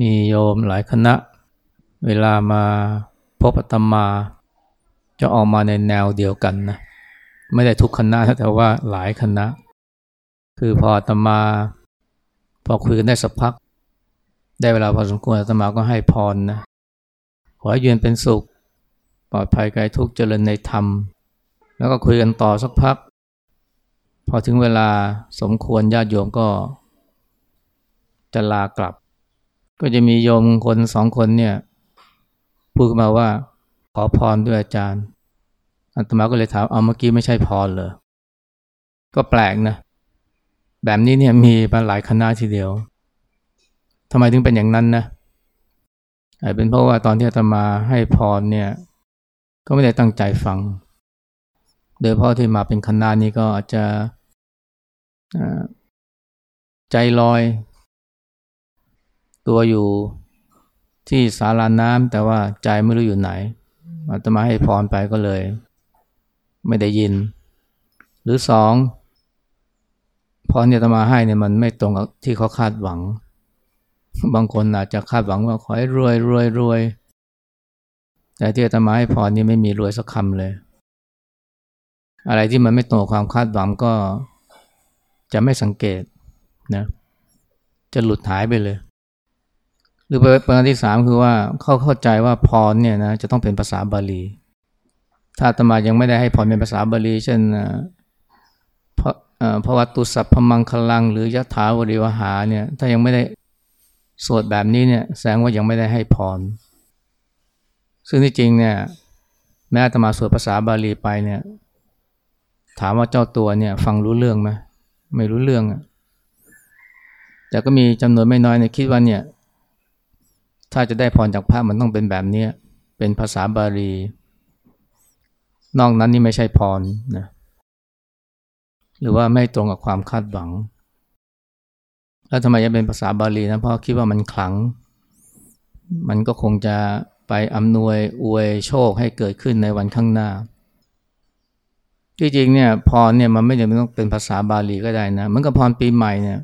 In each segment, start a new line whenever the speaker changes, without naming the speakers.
มีโยมหลายคณะ เวลามาพบอาตมา จะออกมาในแนวเดียวกันนะไม่ได้ทุกคณะแต่ว่าหลายคณะ คือพออาตมา พอคุยกันได้สักพัก ได้เวลาพอสมควรอาตมาก็ให้พรนะขอให้ยืนเป็นสุข ปลอดภัยไกลทุกเจริญในธรรม แล้วก็คุยกันต่อสักพัก พอถึงเวลาสมควรญาติโยมก็จะลากลับ ก็จะมีโยมคนสองคนเนี่ยพูดมาว่าขอพรด้วยอาจารย์อาตมาก็เลยถามเอาเมื่อกี้ไม่ใช่พรเลยก็แปลกนะ แบบนี้เนี่ยมีมาหลายคณะทีเดียวทำไมถึงเป็นอย่างนั้นนะเป็นเพราะว่าตอนที่อาตมาให้พรเนี่ยก็ไม่ได้ตั้งใจฟัง โดยเพราะที่มาเป็นคณะนี้ก็อาจจะใจลอย ตัวอยู่ที่สาราน้ำแต่ว่าใจไม่รู้อยู่ไหนอาตมาให้พรไปก็เลย ไม่ได้ยิน หรือสองพรที่อาตมาให้เนี่ยมันไม่ตรงกับที่เขาคาดหวัง บางคนอาจจะคาดหวังว่าขอให้รวยรวยรวยแต่ที่อาตมาให้พรนี่ไม่มีรวยสักคำเลย อะไรที่มันไม่ตรงกับความคาดหวังก็จะไม่สังเกตนะจะหลุดหายไปเลย หรือประการที่สามคือว่าเขาเข้าใจว่าพรเนี่ยนะจะต้องเป็นภาษาบาลี ถ้าตมายังไม่ได้ให้พรเป็นภาษาบาลี เช่นพระวัตุสัพพมังคลัง หรือยะถาวริวหาเนี่ยถ้ายังไม่ได้สวดแบบนี้เนี่ยแสดงว่ายังไม่ได้ให้พร ซึ่งที่จริงเนี่ยแม้ตมาสวดภาษาบาลีไปเนี่ยถามว่าเจ้าตัวเนี่ยฟังรู้เรื่องไหมไม่รู้เรื่องอะแต่ก็มีจำนวนไม่น้อยเนี่ยคิดว่าเนี่ย ถ้าจะได้พรจากพระมันต้องเป็นแบบนี้เป็นภาษาบาลี นอกนั้นนี่ไม่ใช่พรนะหรือว่าไม่ตรงกับความคาดหวัง แล้วทำไมจะเป็นภาษาบาลีนะ เพราะคิดว่ามันขลัง มันก็คงจะไปอำนวยอวยโชคให้เกิดขึ้นในวันข้างหน้า ที่จริงเนี่ยพรเนี่ยมันไม่จำเป็นต้องเป็นภาษาบาลีก็ได้นะเหมือนกับพรปีใหม่เนี่ย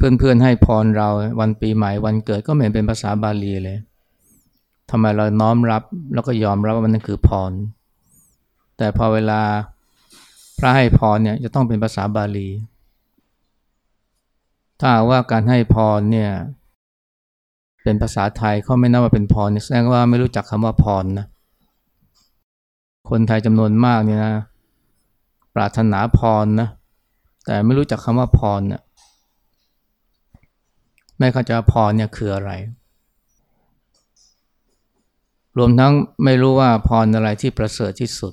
เพื่อนๆให้พรเราวันปีใหม่วันเกิดก็เหมือนเป็นภาษาบาลีเลยทำไมเราน้อมรับแล้วก็ยอมรับว่ามันนั่นคือพร แต่พอเวลาพระให้พรเนี่ยจะต้องเป็นภาษาบาลี ถ้าว่าการให้พรเนี่ยเป็นภาษาไทยเขาไม่นับว่าเป็นพรแสดงว่าไม่รู้จักคำว่าพรนะคนไทยจำนวนมากเนี่ยนะปรารถนาพรนะแต่ไม่รู้จักคำว่าพรนะ ไม่เข้าใจพรเนี่ยคืออะไร รวมทั้งไม่รู้ว่าพรอะไรที่ประเสริฐที่สุด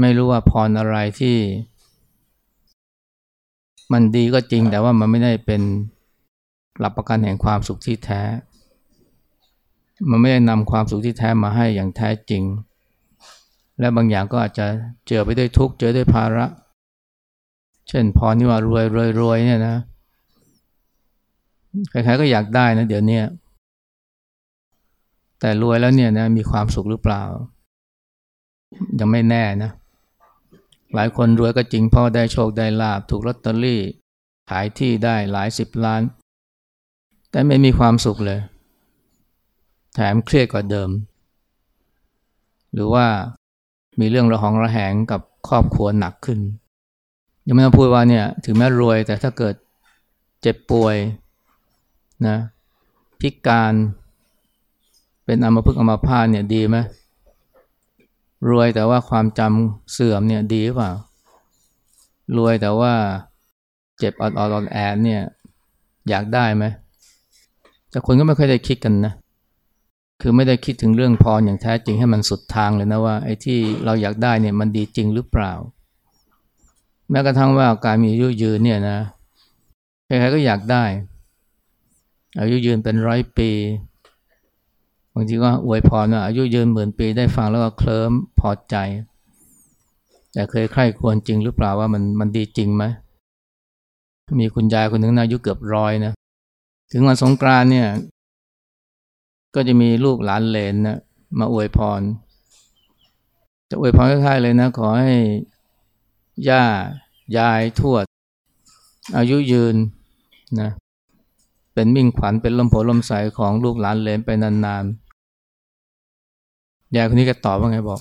ไม่รู้ว่าพรอะไรที่ มันดีก็จริงแต่ว่ามันไม่ได้เป็นหลักประกันแห่งความสุขที่แท้ มันไม่ได้นำความสุขที่แท้มาให้อย่างแท้จริง และบางอย่างก็อาจจะเจอไปด้วยทุกข์เจอด้วยภาระ เช่นพรที่ว่ารวยรวยรวยเนี่ยนะ ใครๆก็อยากได้นะเดี๋ยวนี้แต่รวยแล้วเนี่ยนะมีความสุขหรือเปล่า ยังไม่แน่นะ หลายคนรวยก็จริงพ่อได้โชคได้ลาบ ถูกลอตเตอรี่ขายที่ได้หลายสิบล้าน แต่ไม่มีความสุขเลย แถมเครียดกว่าเดิม หรือว่ามีเรื่องระหองระแหงกับครอบครัวหนักขึ้น ยังไม่ต้องพูดว่าเนี่ย ถึงแม้รวยแต่ถ้าเกิดเจ็บป่วย นะพิการเป็นอัมพฤกอมพาตเนี่ยดีไหมรวยแต่ว่าความจำเสื่อมเนี่ยดีหรือเปล่า รวยแต่ว่าเจ็บอดอดอดแอดเนี่ยอยากได้ไหมแต่คนก็ไม่ค่อยได้คิดกันนะ คือไม่ได้คิดถึงเรื่องพรอย่างแท้จริงให้มันสุดทางเลยนะว่าไอ้ที่เราอยากได้เนี่ยมันดีจริงหรือเปล่า แม้กระทั่งว่าการมีอายุยืนเนี่ยนะใครๆก็อยากได้ อายุยืนเป็นร้อยปีบางทีก็อวยพรว่าอายุยืนหมื่นปีได้ฟังแล้วก็เคลิ้มพอใจ แต่เคยใคร่ควรจริงหรือเปล่าว่ามันมันดีจริงไหมมีคุณยายคนหนึ่งอายุเกือบร้อยนะถึงวันสงกรานเนี่ย ก็จะมีลูกหลานเลนนะมาอวยพร จะอวยพรคล้ายๆเลยนะ ขอให้ย่ายายทวด อายุยืนนะ เป็นมิ่งขวัญเป็นลมโผลมใสของลูกหลานเลนไปนานๆยายคนนี้ก็ตอบว่าไงบอก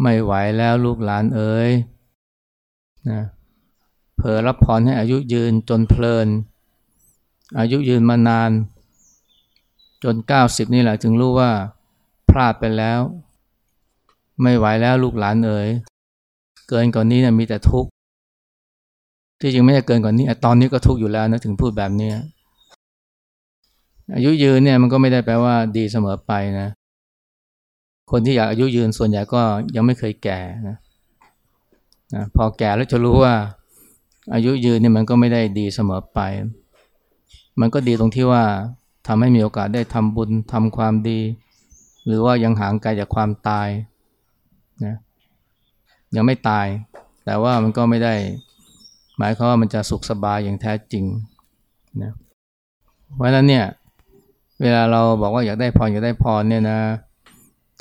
ไม่ไหวแล้วลูกหลานเอ๋ยนะเผอรับพรให้อายุยืนจนเพลิน อายุยืนมานาน จนเก้าสิบนี่แหละจึงรู้ว่าพลาดไปแล้ว ไม่ไหวแล้วลูกหลานเอ๋ยเกินกว่านนี้นะมีแต่ทุกข์ที่จริงไม่ได้เกินกว่านนี้ตอนนี้ก็ทุกข์อยู่แล้วนะถึงพูดแบบนี้ อายุยืนเนี่ยมันก็ไม่ได้แปลว่าดีเสมอไปนะ คนที่อยากอายุยืนส่วนใหญ่ก็ยังไม่เคยแก่นะนะพอแก่แล้วจะรู้ว่า อายุยืนเนี่ยมันก็ไม่ได้ดีเสมอไป มันก็ดีตรงที่ว่าทำให้มีโอกาสได้ทำบุญทำความดี หรือว่ายังห่างไกลจากความตายนะยังไม่ตาย แต่ว่ามันก็ไม่ได้ หมายความว่ามันจะสุขสบายอย่างแท้จริงนะเพราะฉะนั้นเนี่ย เวลาเราบอกว่าอยากได้พรอยากได้พรเนี่ยนะ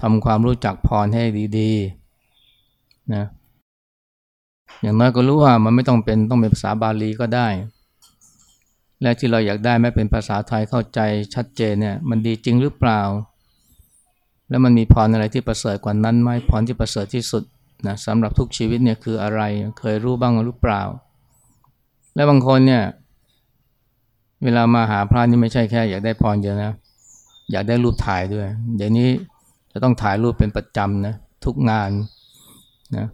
ทำความรู้จักพรให้ดีๆนะอย่างน้อยก็รู้ว่ามันไม่ต้องเป็นต้องเป็นภาษาบาลีก็ได้ และที่เราอยากได้แม้เป็นภาษาไทยเข้าใจชัดเจนเนี่ยมันดีจริงหรือเปล่า แล้วมันมีพรอะไรที่ประเสริฐกว่านั้นไหมพรที่ประเสริฐที่สุดนะสำหรับทุกชีวิตเนี่ยคืออะไรเคยรู้บ้างหรือเปล่า และบางคนเนี่ย เวลามาหาพระนี่ไม่ใช่แค่ อยากได้พรเดียวนะ อยากได้รูปถ่ายด้วย เดี๋ยวนี้จะต้องถ่ายรูปเป็นประจำนะทุกงานนะ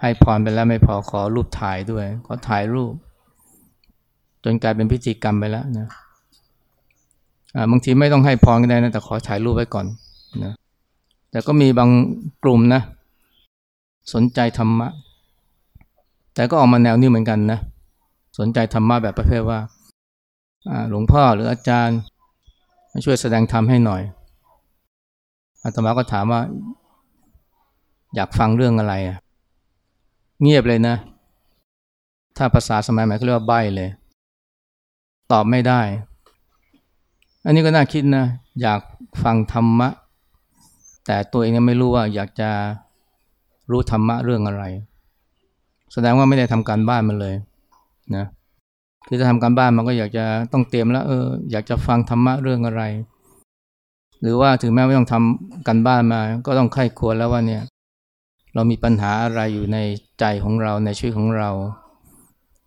ให้พรไปแล้วไม่พอขอรูปถ่ายด้วย ขอถ่ายรูป จนกลายเป็นพิธีกรรมไปแล้วนะบางทีไม่ต้องให้พรก็ได้นะแต่ขอถ่ายรูปไว้ก่อนนะแต่ก็มีบางกลุ่มนะ สนใจธรรมะ แต่ก็ออกมาแนวนี้เหมือนกันนะ สนใจธรรมะแบบประเภทว่า หลวงพ่อหรืออาจารย์ช่วยแสดงธรรมให้หน่อยอาตมาก็ถามว่า อยากฟังเรื่องอะไรอะเงียบเลยนะ ถ้าภาษาสมัยใหม่เขาเรียกว่าใบเลย ตอบไม่ได้ อันนี้ก็น่าคิดนะ อยากฟังธรรมะ แต่ตัวเองยังไม่รู้ว่าอยากจะรู้ธรรมะเรื่องอะไร แสดงว่าไม่ได้ทำการบ้านมันเลยนะ คือจะทำการบ้านมันก็อยากจะต้องเตรียมแล้วเอออยากจะฟังธรรมะเรื่องอะไร หรือว่าถึงแม้ไม่ต้องทำกันบ้านมา ก็ต้องไข้ควรแล้วว่าเนี่ย เรามีปัญหาอะไรอยู่ในใจของเราในชีวิตของเรา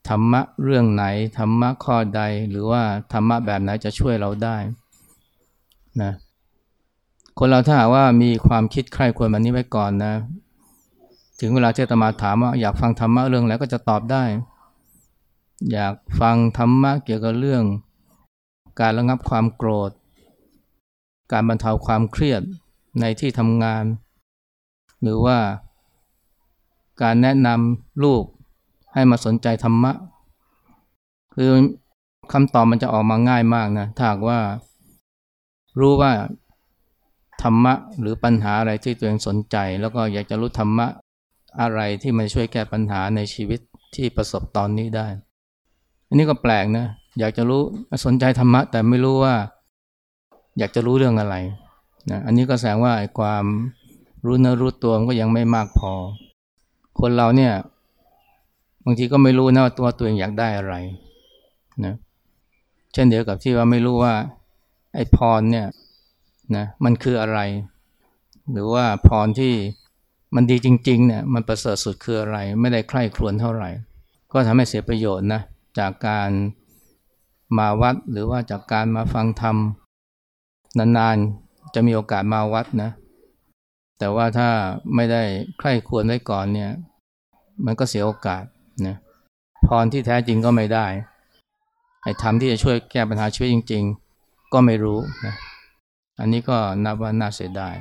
ธรรมะเรื่องไหนธรรมะข้อใด หรือว่าธรรมะแบบไหนจะช่วยเราได้นะคนเราถ้าหากว่ามีความคิดใคร่ควรแบบนี้ไว้ก่อนนะ ถึงเวลาที่ตมาถามว่าอยากฟังธรรมะเรื่องอะไรก็จะตอบได้ อยากฟังธรรมะเกี่ยวกับเรื่อง การระงับความโกรธ การบรรเทาความเครียดในที่ทำงาน หรือว่าการแนะนำลูกให้มาสนใจธรรมะ คือคำตอบมันจะออกมาง่ายมากนะถ้าว่ารู้ว่าธรรมะหรือปัญหาอะไรที่ตัวเองสนใจ แล้วก็อยากจะรู้ธรรมะอะไรที่มันช่วยแก้ปัญหาในชีวิตที่ประสบตอนนี้ได้ อันนี้ก็แปลกนะ อยากจะรู้สนใจธรรมะ แต่ไม่รู้ว่า อยากจะรู้เรื่องอะไรนะอันนี้ก็แสดงว่าความรู้เนื้อรู้ตัวมันก็ยังไม่มากพอ คนเราเนี่ย บางทีก็ไม่รู้นะว่าตัวตัวเองอยากได้อะไรนะเช่นเดียวกับที่ว่าไม่รู้ว่า ไอ้พรเนี่ยนะมันคืออะไร หรือว่าพรที่มันดีจริงๆเนี่ยมันประเสริฐสุดคืออะไร ไม่ได้ใคร่ครวญเท่าไหร่ ก็ทำให้เสียประโยชน์นะ จากการมาวัดหรือว่าจากการมาฟังธรรม นานๆจะมีโอกาสมาวัดนะ แต่ว่าถ้าไม่ได้ใคร่ควรไว้ก่อนเนี่ย มันก็เสียโอกาสนะพรที่แท้จริงก็ไม่ได้ไอ้ธรรมที่จะช่วยแก้ปัญหาชีวิตจริง ๆ ก็ไม่รู้นะอันนี้ก็นับว่าน่าเสียดาย